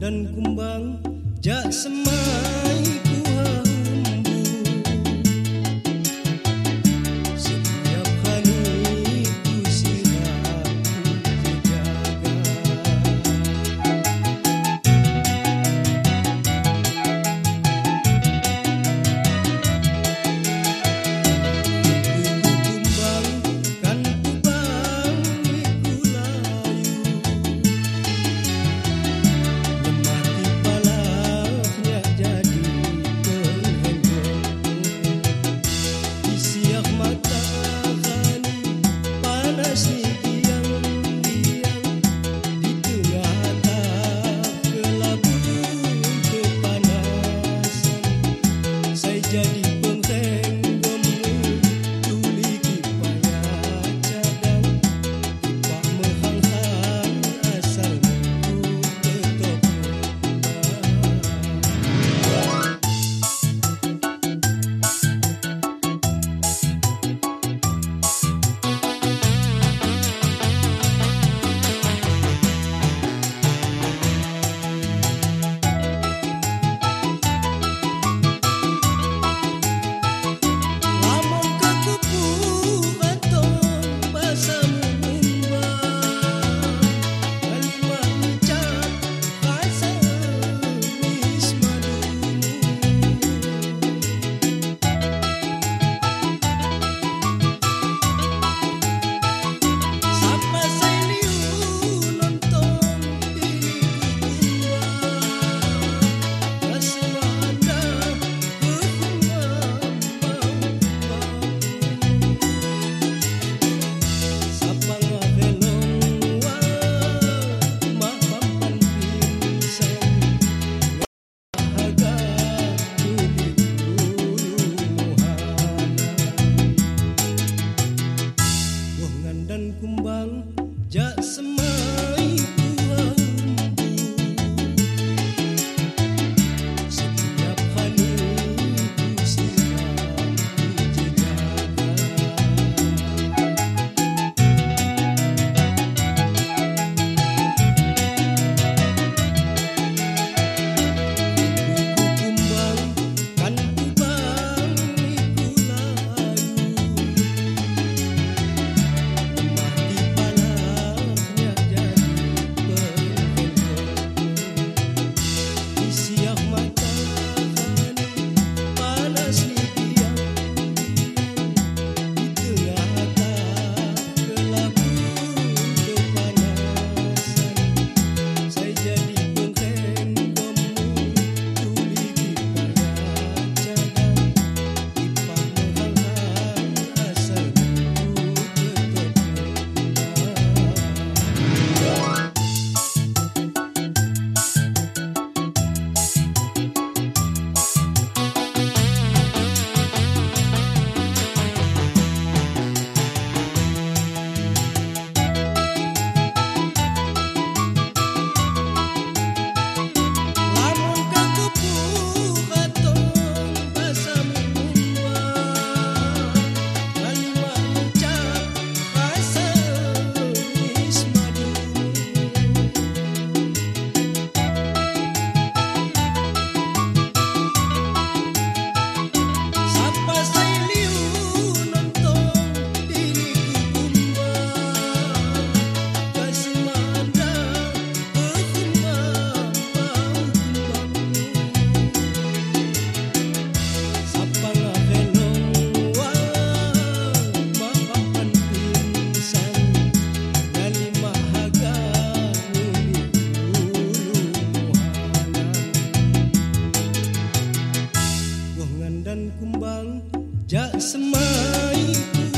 dan kumbang jak semang kumbang jak semai.